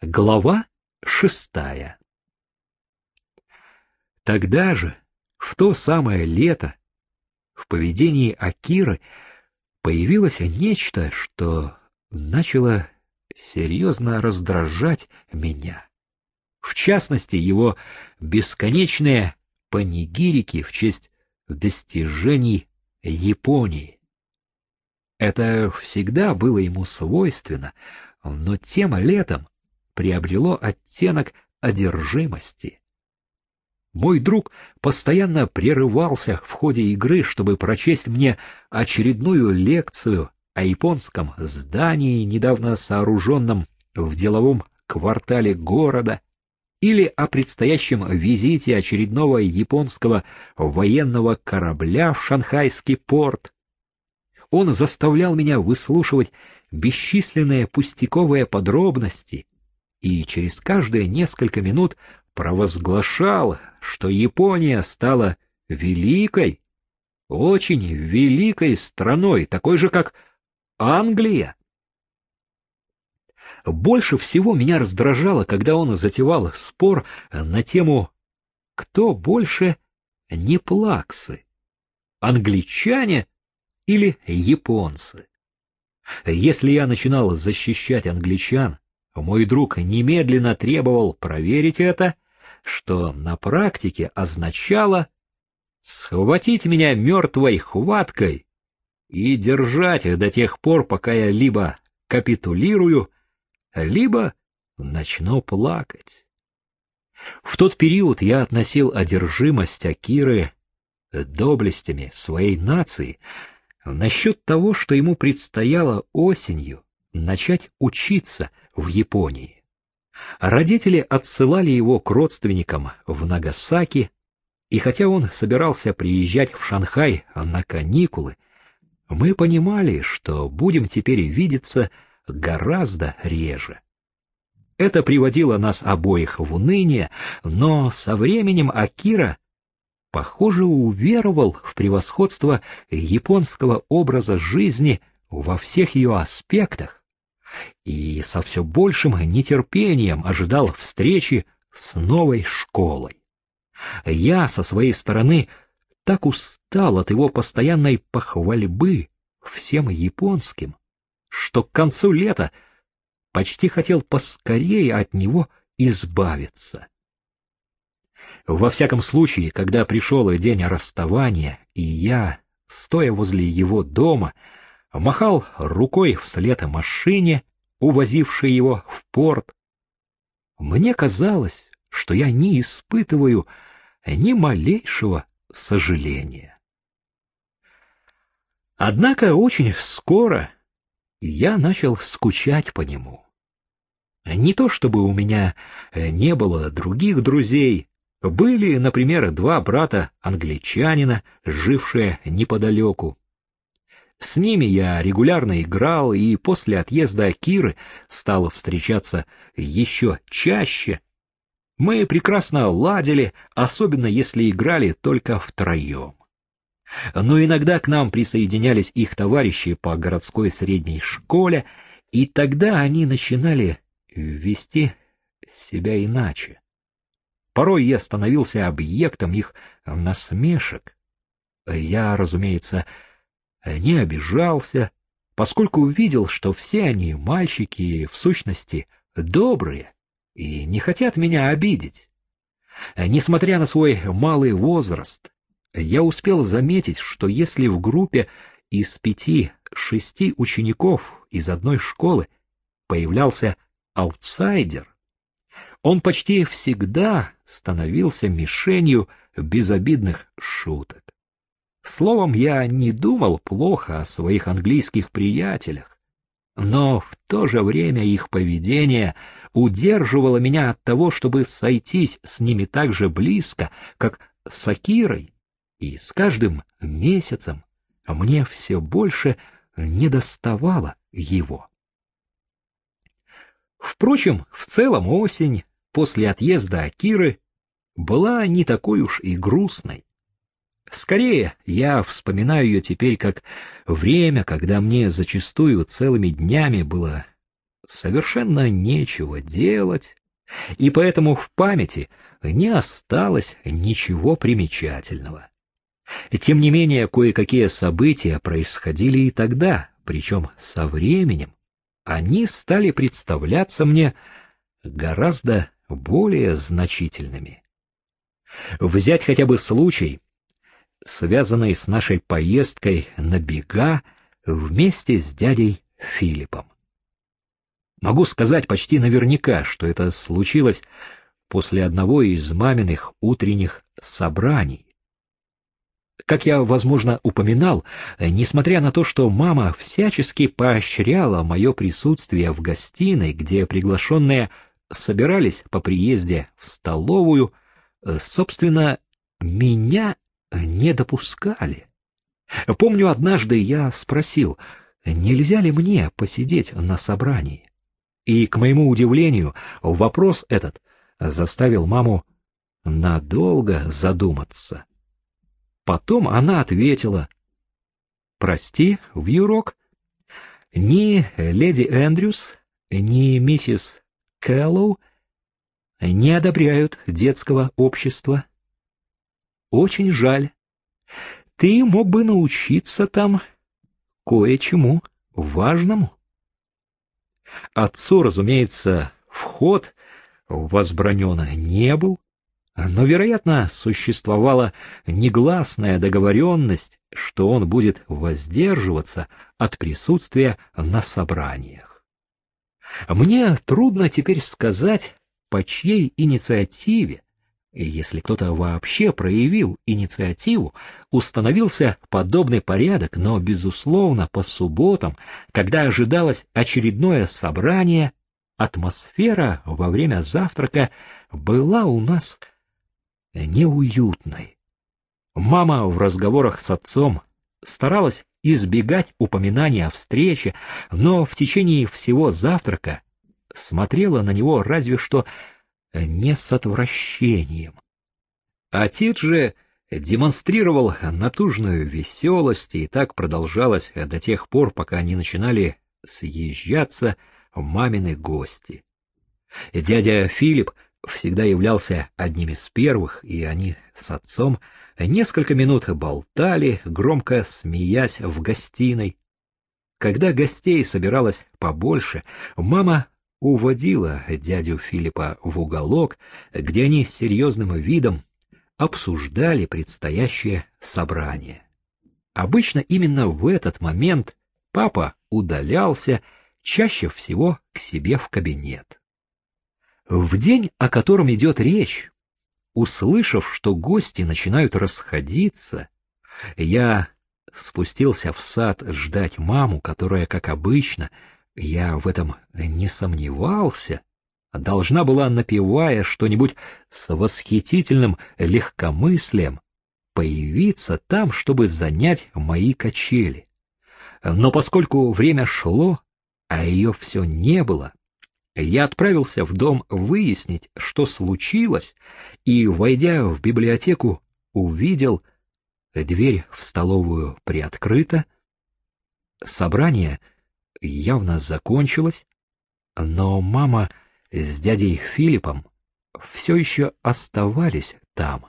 Глава шестая Тогда же, в то самое лето, в поведении Акиры появилось нечто, что начало серьезно раздражать меня. В частности, его бесконечные панигирики в честь достижений Японии. Это всегда было ему свойственно, но тем летом приобрело оттенок одержимости. Мой друг постоянно прерывался в ходе игры, чтобы прочесть мне очередную лекцию о японском здании, недавно сооруженном в деловом квартале города, или о предстоящем визите очередного японского военного корабля в шанхайский порт. Он заставлял меня выслушивать бесчисленные пустяковые подробности и через каждые несколько минут провозглашал, что Япония стала великой, очень великой страной, такой же, как Англия. Больше всего меня раздражало, когда он затевал спор на тему «Кто больше не плаксы? Англичане или японцы?» Если я начинал защищать англичан, мой друг немедленно требовал проверить это, что на практике означало схватить меня мертвой хваткой и держать до тех пор, пока я либо капитулирую, либо начну плакать. В тот период я относил одержимость Акиры доблестями своей нации насчет того, что ему предстояло осенью начать учиться в Японии. Родители отсылали его к родственникам в Нагасаки, и хотя он собирался приезжать в Шанхай на каникулы, мы понимали, что будем теперь видеться гораздо реже. Это приводило нас обоих в уныние, но со временем Акира, похоже, уверовал в превосходство японского образа жизни во всех ее аспектах и со все большим нетерпением ожидал встречи с новой школой. Я со своей стороны так устал от его постоянной похвальбы всем японским, что к концу лета почти хотел поскорее от него избавиться. Во всяком случае, когда пришел день расставания, и я, стоя возле его дома, махал рукой вслед машине, увозившей его в порт, мне казалось, что я не испытываю ни малейшего сожаления. Однако очень скоро я начал скучать по нему. Не то чтобы у меня не было других друзей, были, например, два брата-англичанина, жившие неподалеку. С ними я регулярно играл и после отъезда Акиры стал встречаться еще чаще. Мы прекрасно ладили, особенно если играли только втроем. Но иногда к нам присоединялись их товарищи по городской средней школе, и тогда они начинали вести себя иначе. Порой я становился объектом их насмешек. Я, разумеется, не обижался, поскольку увидел, что все они, мальчики, в сущности, добрые и не хотят меня обидеть. Несмотря на свой малый возраст, я успел заметить, что если в группе из пяти-шести учеников из одной школы появлялся аутсайдер, он почти всегда становился мишенью безобидных шуток. Словом, я не думал плохо о своих английских приятелях, но в то же время их поведение удерживало меня от того, чтобы сойтись с ними так же близко, как с Акирой, и с каждым месяцем мне все больше недоставало его. Впрочем, в целом осень после отъезда Акиры была не такой уж и грустной. Скорее, я вспоминаю ее теперь как время, когда мне зачастую целыми днями было совершенно нечего делать, и поэтому в памяти не осталось ничего примечательного. Тем не менее, кое-какие события происходили и тогда, причем со временем они стали представляться мне гораздо более значительными. Взять хотя бы случай, связанный с нашей поездкой на бега вместе с дядей Филиппом. Могу сказать почти наверняка, что это случилось после одного из маминых утренних собраний. Как я, возможно, упоминал, несмотря на то, что мама всячески поощряла мое присутствие в гостиной, где приглашенные собирались по приезде в столовую, собственно, меня не допускали. Помню, однажды я спросил, нельзя ли мне посидеть на собрании. И, к моему удивлению, вопрос этот заставил маму надолго задуматься. Потом она ответила, «Прости, Вьюрок, ни леди Эндрюс, ни миссис Кэллоу не одобряют детского общества. Очень жаль. Ты мог бы научиться там кое-чему важному. Отцу, разумеется, вход возбранен не был, но, вероятно, существовала негласная договоренность, что он будет воздерживаться от присутствия на собраниях. Мне трудно теперь сказать, по чьей инициативе, если кто-то вообще проявил инициативу, установился подобный порядок, но, безусловно, по субботам, когда ожидалось очередное собрание, атмосфера во время завтрака была у нас неуютной. Мама в разговорах с отцом старалась избегать упоминания о встрече, но в течение всего завтрака смотрела на него разве что не с отвращением. Отец же демонстрировал натужную веселость, и так продолжалось до тех пор, пока они начинали съезжаться мамины гости. Дядя Филипп всегда являлся одним из первых, и они с отцом несколько минут болтали, громко смеясь в гостиной. Когда гостей собиралось побольше, мама уводила дядю Филиппа в уголок, где они с серьезным видом обсуждали предстоящее собрание. Обычно именно в этот момент папа удалялся чаще всего к себе в кабинет. В день, о котором идет речь, услышав, что гости начинают расходиться, я спустился в сад ждать маму, которая, как обычно, я в этом не сомневался, должна была, напевая что-нибудь с восхитительным легкомыслием, появиться там, чтобы занять мои качели. Но поскольку время шло, а ее все не было, я отправился в дом выяснить, что случилось, и, войдя в библиотеку, увидел, дверь в столовую приоткрыта, собрание — явно закончилась, но мама с дядей Филиппом все еще оставались там.